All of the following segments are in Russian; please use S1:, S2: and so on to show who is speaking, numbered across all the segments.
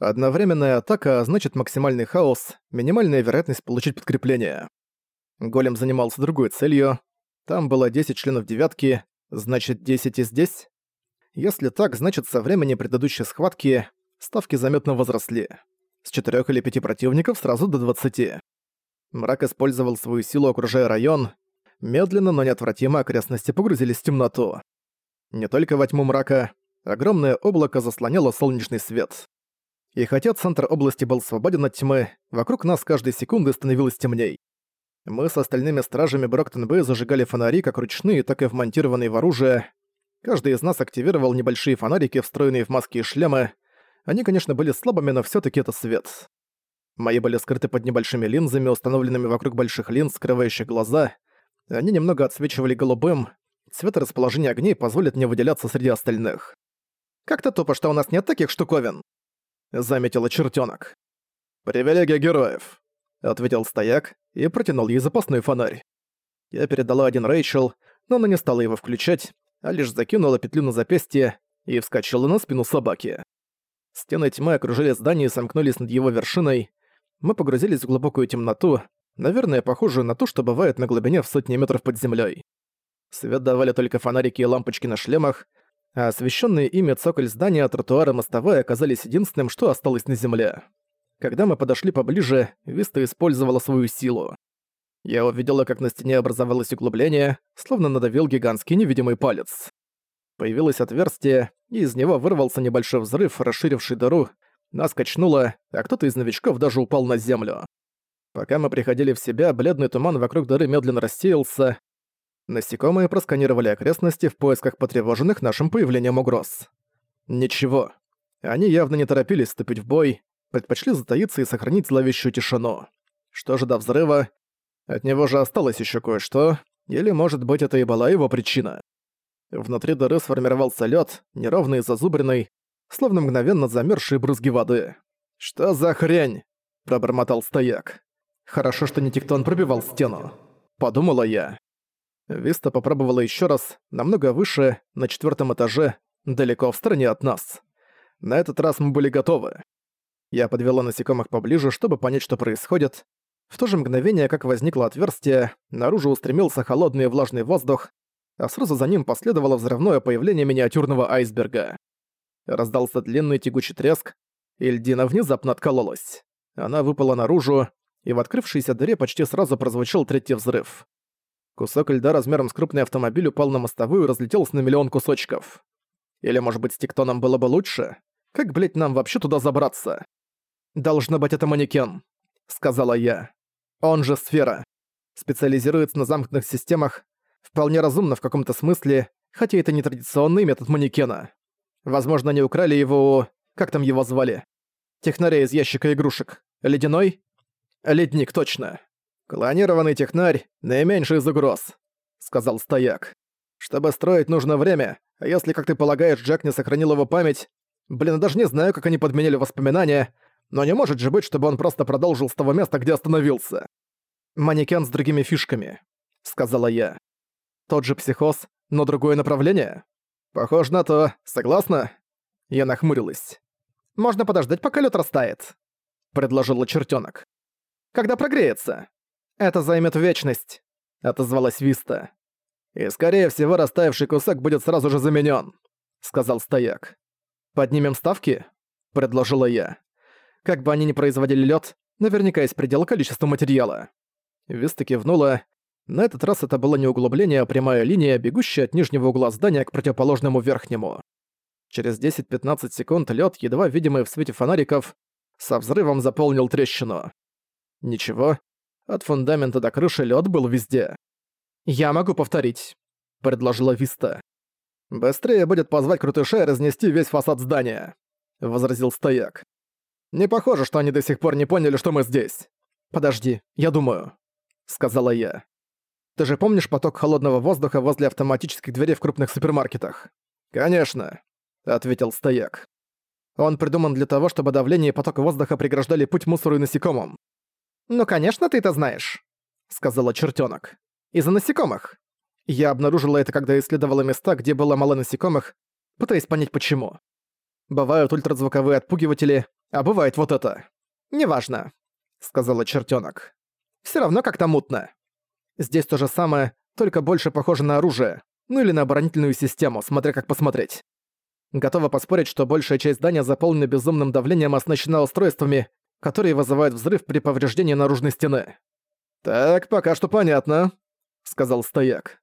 S1: Одновременная атака значит максимальный хаос, минимальная вероятность получить подкрепление. Голем занимался другой целью. Там было 10 членов девятки, значит 10 и здесь. Если так, значит со времени предыдущей схватки ставки заметно возросли. С 4 или 5 противников сразу до 20. Мрак использовал свою силу, окружая район. Медленно, но неотвратимо окрестности погрузились в темноту. Не только во тьму мрака, огромное облако заслоняло солнечный свет. И хотя центр области был свободен от тьмы, вокруг нас каждой секунды становилось темней. Мы с остальными стражами Броктон-Бэй зажигали фонари как ручные, так и вмонтированные в оружие. Каждый из нас активировал небольшие фонарики, встроенные в маски и шлемы. Они, конечно, были слабыми, но все таки это свет. Мои были скрыты под небольшими линзами, установленными вокруг больших линз, скрывающих глаза. Они немного отсвечивали голубым. Цвет и расположение огней позволят мне выделяться среди остальных. «Как-то тупо, что у нас нет таких штуковин», — заметила чертёнок. «Привилегия героев», — ответил стояк и протянул ей запасной фонарь. Я передала один Рэйчел, но она не стала его включать, а лишь закинула петлю на запястье и вскочила на спину собаки. Стены тьмы окружили здание и сомкнулись над его вершиной. Мы погрузились в глубокую темноту, наверное, похожую на ту, что бывает на глубине в сотни метров под землей. Свет давали только фонарики и лампочки на шлемах, а освещенные ими цоколь здания, тротуары, мостовая оказались единственным, что осталось на земле. Когда мы подошли поближе, Виста использовала свою силу. Я увидела, как на стене образовалось углубление, словно надавил гигантский невидимый палец. Появилось отверстие, и из него вырвался небольшой взрыв, расширивший дыру, нас качнуло, а кто-то из новичков даже упал на землю. Пока мы приходили в себя, бледный туман вокруг дыры медленно рассеялся. Насекомые просканировали окрестности в поисках потревоженных нашим появлением угроз. Ничего. Они явно не торопились вступить в бой, предпочли затаиться и сохранить зловещую тишину. Что же до взрыва? От него же осталось еще кое-что, или, может быть, это и была его причина. Внутри дыры сформировался лед, неровный и зазубренный, словно мгновенно замерзшие брызги воды. «Что за хрень?» – пробормотал стояк. «Хорошо, что не Тектон пробивал стену», – подумала я. Виста попробовала еще раз, намного выше, на четвертом этаже, далеко в стороне от нас. На этот раз мы были готовы. Я подвела насекомых поближе, чтобы понять, что происходит. В то же мгновение, как возникло отверстие, наружу устремился холодный и влажный воздух, а сразу за ним последовало взрывное появление миниатюрного айсберга. Раздался длинный тягучий треск, и льдина внезапно откололась. Она выпала наружу, и в открывшейся дыре почти сразу прозвучал третий взрыв. Кусок льда размером с крупный автомобиль упал на мостовую и разлетелся на миллион кусочков. Или, может быть, с тектоном было бы лучше? Как, блять, нам вообще туда забраться? «Должно быть, это манекен», — сказала я. «Он же сфера. Специализируется на замкнутых системах. Вполне разумно в каком-то смысле, хотя это не традиционный метод манекена. Возможно, они украли его Как там его звали? Технаря из ящика игрушек. Ледяной? Ледник, точно. Клонированный технарь — наименьший из угроз, — сказал стояк. Чтобы строить нужно время, а если, как ты полагаешь, Джек не сохранил его память... Блин, даже не знаю, как они подменили воспоминания, но не может же быть, чтобы он просто продолжил с того места, где остановился. «Манекен с другими фишками», — сказала я. «Тот же психоз, но другое направление?» «Похоже на то. Согласна?» Я нахмурилась. «Можно подождать, пока лед растает», — предложила чертенок. «Когда прогреется?» «Это займет вечность», — отозвалась Виста. «И скорее всего растаявший кусок будет сразу же заменен, сказал стояк. «Поднимем ставки?» — предложила я. «Как бы они ни производили лед, наверняка есть предел количества материала». Виста кивнула, на этот раз это было не углубление, а прямая линия, бегущая от нижнего угла здания к противоположному верхнему. Через 10-15 секунд лед, едва видимый в свете фонариков, со взрывом заполнил трещину. Ничего, от фундамента до крыши лед был везде. «Я могу повторить», — предложила Виста. «Быстрее будет позвать крутыша и разнести весь фасад здания», — возразил стояк. «Не похоже, что они до сих пор не поняли, что мы здесь». «Подожди, я думаю», — сказала я. Ты же помнишь поток холодного воздуха возле автоматических дверей в крупных супермаркетах? Конечно, ответил стояк. Он придуман для того, чтобы давление и поток воздуха преграждали путь мусору и насекомым. Ну, конечно, ты это знаешь, сказала чертенок. Из-за насекомых. Я обнаружила это, когда исследовала места, где было мало насекомых, пытаясь понять почему. Бывают ультразвуковые отпугиватели, А бывает вот это. Неважно, сказала чертенок. Все равно как-то мутно. Здесь то же самое, только больше похоже на оружие. Ну или на оборонительную систему, смотря как посмотреть. Готова поспорить, что большая часть здания заполнена безумным давлением и оснащена устройствами, которые вызывают взрыв при повреждении наружной стены. «Так, пока что понятно», — сказал стояк.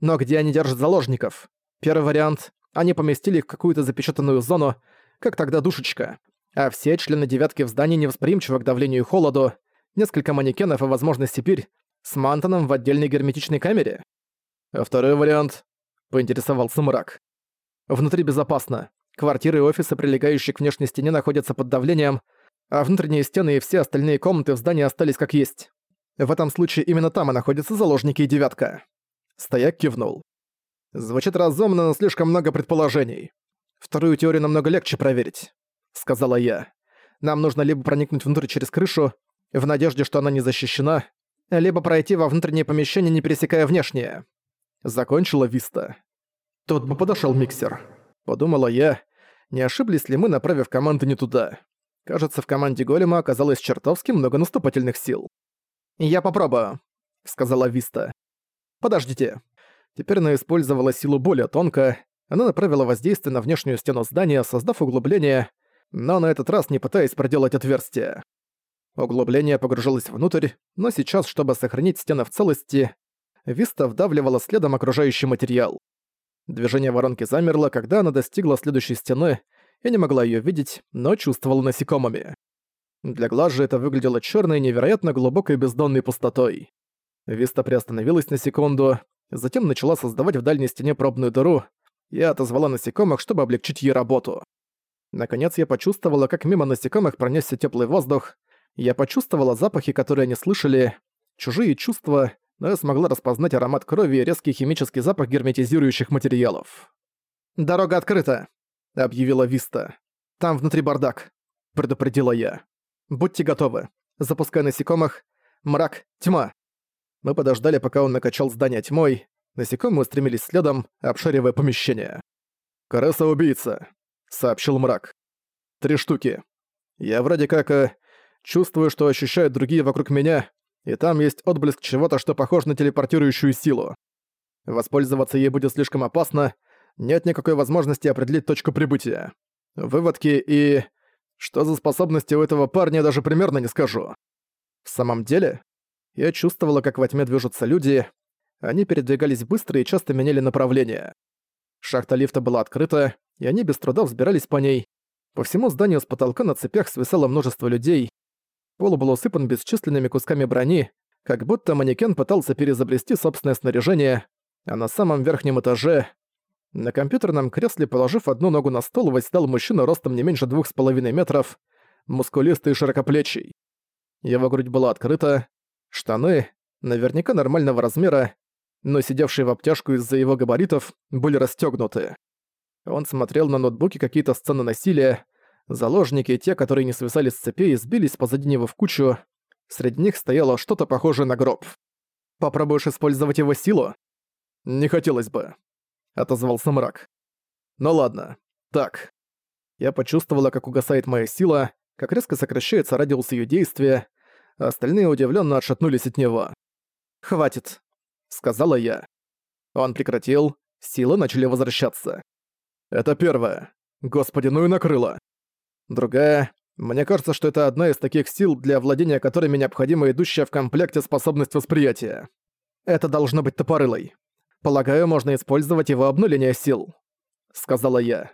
S1: «Но где они держат заложников? Первый вариант — они поместили их в какую-то запечатанную зону, как тогда душечка. А все члены девятки в здании невосприимчивы к давлению и холоду, несколько манекенов и, возможно, Сибирь, с Мантоном в отдельной герметичной камере. А второй вариант — поинтересовался мрак. Внутри безопасно. Квартиры и офисы, прилегающие к внешней стене, находятся под давлением, а внутренние стены и все остальные комнаты в здании остались как есть. В этом случае именно там и находятся заложники и девятка. Стояк кивнул. Звучит разумно, но слишком много предположений. Вторую теорию намного легче проверить, сказала я. Нам нужно либо проникнуть внутрь через крышу, в надежде, что она не защищена, либо пройти во внутреннее помещение, не пересекая внешнее. Закончила Виста. Тут бы подошел миксер. Подумала я, не ошиблись ли мы, направив команду не туда. Кажется, в команде Голема оказалось чертовски много наступательных сил. «Я попробую», — сказала Виста. «Подождите». Теперь она использовала силу более тонко. Она направила воздействие на внешнюю стену здания, создав углубление, но на этот раз не пытаясь проделать отверстие. Углубление погружалось внутрь, но сейчас, чтобы сохранить стены в целости, Виста вдавливала следом окружающий материал. Движение воронки замерло, когда она достигла следующей стены, я не могла её видеть, но чувствовала насекомыми. Для глаз же это выглядело чёрной, невероятно глубокой бездонной пустотой. Виста приостановилась на секунду, затем начала создавать в дальней стене пробную дыру. Я отозвала насекомых, чтобы облегчить ей работу. Наконец я почувствовала, как мимо насекомых пронесся теплый воздух. Я почувствовала запахи, которые они слышали, чужие чувства, но я смогла распознать аромат крови и резкий химический запах герметизирующих материалов. «Дорога открыта», — объявила Виста. «Там внутри бардак», — предупредила я. «Будьте готовы. Запускай насекомых. Мрак, тьма». Мы подождали, пока он накачал здание тьмой. Насекомые устремились следом, обшаривая помещение. «Крыса-убийца», — сообщил мрак. «Три штуки. Я вроде как... Э, чувствую, что ощущают другие вокруг меня, и там есть отблеск чего-то, что похоже на телепортирующую силу. Воспользоваться ей будет слишком опасно, нет никакой возможности определить точку прибытия. Выводки и... Что за способности у этого парня, даже примерно не скажу. В самом деле, я чувствовала, как во тьме движутся люди. Они передвигались быстро и часто меняли направление. Шахта лифта была открыта, и они без труда взбирались по ней. По всему зданию с потолка на цепях свисало множество людей. Пол был усыпан бесчисленными кусками брони, как будто манекен пытался перезабрести собственное снаряжение, а на самом верхнем этаже на компьютерном кресле, положив одну ногу на стол, восседал мужчина ростом не меньше двух с половиной метров, мускулистый и широкоплечий. Его грудь была открыта, штаны, наверняка нормального размера, но сидевшие в обтяжку из-за его габаритов, были расстёгнуты. Он смотрел на ноутбуке какие-то сцены насилия, заложники, те, которые не свисали с цепей, сбились позади него в кучу, среди них стояло что-то похожее на гроб. «Попробуешь использовать его силу?» «Не хотелось бы», — отозвался мрак. «Ну ладно. Так». Я почувствовала, как угасает моя сила, как резко сокращается радиус ее действия, а остальные удивленно отшатнулись от него. «Хватит», — сказала я. Он прекратил, силы начали возвращаться. Это первое. Господи, ну и накрыло. Другая. Мне кажется, что это одна из таких сил, для владения которыми необходима идущая в комплекте способность восприятия. Это должно быть топорылой. Полагаю, можно использовать его обнуление сил», — сказала я.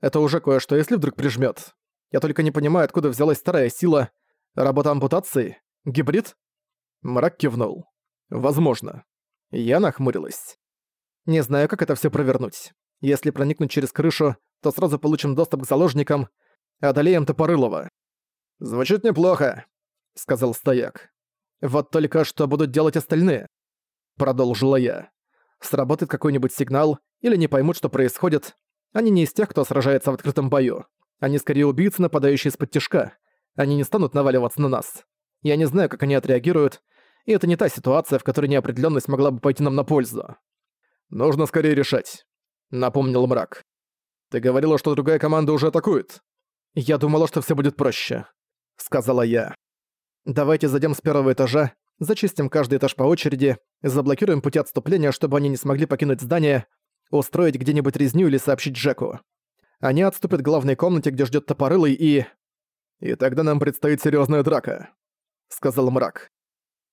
S1: «Это уже кое-что, если вдруг прижмёт. Я только не понимаю, откуда взялась вторая сила. Работа ампутации? Гибрид?» Мрак кивнул. «Возможно». Я нахмурилась. «Не знаю, как это всё провернуть. Если проникнуть через крышу, то сразу получим доступ к заложникам, одолеем Топорылова». «Звучит неплохо», — сказал стояк. «Вот только что будут делать остальные?» Продолжила я сработает какой-нибудь сигнал, или не поймут, что происходит. Они не из тех, кто сражается в открытом бою. Они скорее убийцы, нападающие из-под тяжка. Они не станут наваливаться на нас. Я не знаю, как они отреагируют, и это не та ситуация, в которой неопределенность могла бы пойти нам на пользу. «Нужно скорее решать», — напомнил мрак. «Ты говорила, что другая команда уже атакует?» «Я думала, что все будет проще», — сказала я. «Давайте зайдем с первого этажа, зачистим каждый этаж по очереди, заблокируем пути отступления, чтобы они не смогли покинуть здание, устроить где-нибудь резню или сообщить Джеку. Они отступят к главной комнате, где ждет топорылый и... И тогда нам предстоит серьезная драка», — сказал мрак.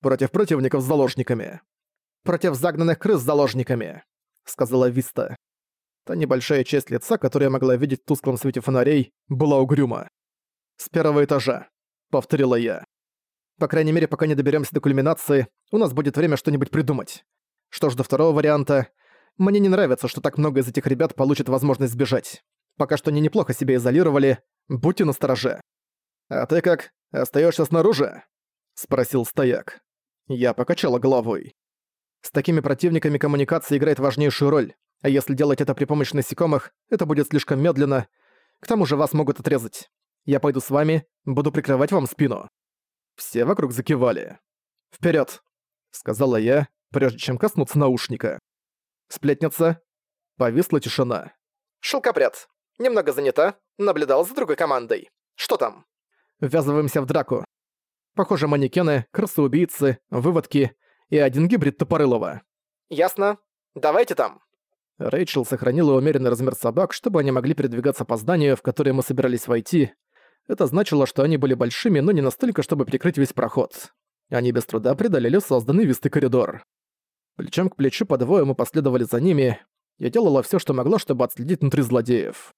S1: «Против противников с заложниками». «Против загнанных крыс с заложниками», — сказала Виста. Та небольшая часть лица, которую я могла видеть в тусклом свете фонарей, была угрюма. «С первого этажа», — повторила я. «По крайней мере, пока не доберемся до кульминации, у нас будет время что-нибудь придумать. Что ж до второго варианта, мне не нравится, что так много из этих ребят получат возможность сбежать. Пока что они неплохо себя изолировали, будьте настороже». «А ты как, остаешься снаружи?» — спросил стояк. Я покачала головой. С такими противниками коммуникация играет важнейшую роль. А если делать это при помощи насекомых, это будет слишком медленно. К тому же вас могут отрезать. Я пойду с вами, буду прикрывать вам спину». Все вокруг закивали. «Вперёд!» — сказала я, прежде чем коснуться наушника. «Сплетница?» Повисла тишина. «Шелкопряд. Немного занята. Наблюдал за другой командой. Что там?» «Ввязываемся в драку. Похоже, манекены, крысы-убийцы, выводки и один гибрид Топорылова». «Ясно. Давайте там». Рэйчел сохранила умеренный размер собак, чтобы они могли передвигаться по зданию, в которое мы собирались войти. Это значило, что они были большими, но не настолько, чтобы прикрыть весь проход. Они без труда преодолели созданный вистый коридор. Плечом к плечу по двое мы последовали за ними. Я делала все, что могла, чтобы отследить внутри злодеев.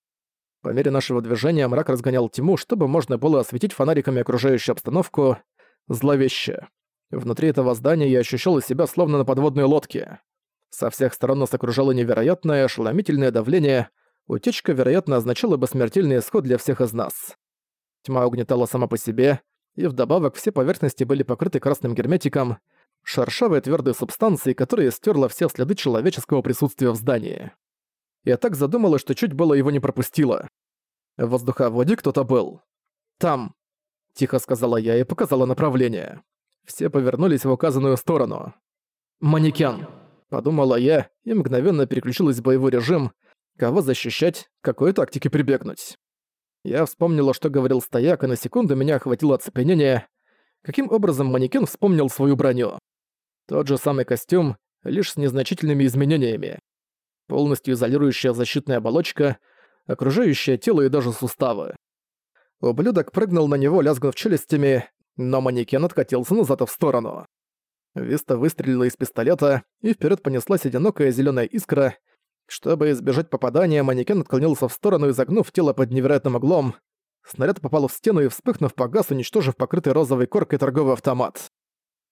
S1: По мере нашего движения мрак разгонял тьму, чтобы можно было осветить фонариками окружающую обстановку. Зловеще. Внутри этого здания я ощущала себя словно на подводной лодке. Со всех сторон нас окружало невероятное, ошеломительное давление. Утечка, вероятно, означала бы смертельный исход для всех из нас. Тьма угнетала сама по себе, и вдобавок все поверхности были покрыты красным герметиком, шершавой твердой субстанцией, которая стерла все следы человеческого присутствия в здании. Я так задумала, что чуть было его не пропустила. В воздуховоде кто-то был. «Там», — тихо сказала я и показала направление. Все повернулись в указанную сторону. «Манекен», Подумала я и мгновенно переключилась в боевой режим. Кого защищать, какой тактике прибегнуть. Я вспомнила, что говорил стояк, и на секунду меня охватило оцепенение. Каким образом манекен вспомнил свою броню? Тот же самый костюм, лишь с незначительными изменениями. Полностью изолирующая защитная оболочка, окружающее тело и даже суставы. Ублюдок прыгнул на него, лязгнув челюстями, но манекен откатился назад в сторону. Виста выстрелила из пистолета, и вперед понеслась одинокая зеленая искра. Чтобы избежать попадания, манекен отклонился в сторону, изогнув тело под невероятным углом. Снаряд попал в стену и, вспыхнув, погас, уничтожив покрытый розовой коркой торговый автомат.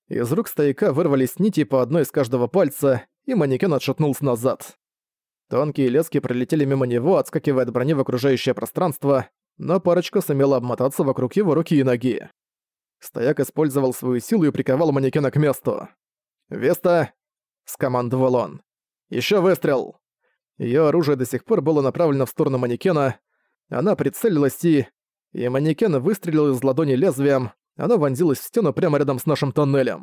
S1: Из рук стояка вырвались нити по одной из каждого пальца, и манекен отшатнулся назад. Тонкие лески пролетели мимо него, отскакивая от брони в окружающее пространство, но парочка сумела обмотаться вокруг его руки и ноги. Стояк использовал свою силу и приковал манекена к месту. «Веста!» — скомандовал он. «Ещё выстрел!» Её оружие до сих пор было направлено в сторону манекена. Она прицелилась и... И манекен выстрелил из ладони лезвием. Оно вонзилось в стену прямо рядом с нашим тоннелем.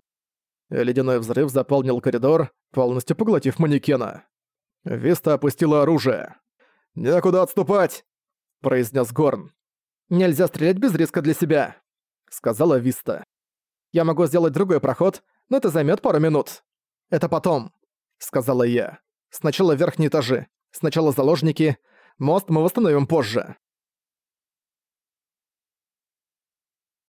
S1: Ледяной взрыв заполнил коридор, полностью поглотив манекена. Веста опустила оружие. «Некуда отступать!» – произнес Горн. «Нельзя стрелять без риска для себя!» — сказала Виста. «Я могу сделать другой проход, но это займет пару минут. Это потом», — сказала я. «Сначала верхние этажи, сначала заложники, мост мы восстановим позже».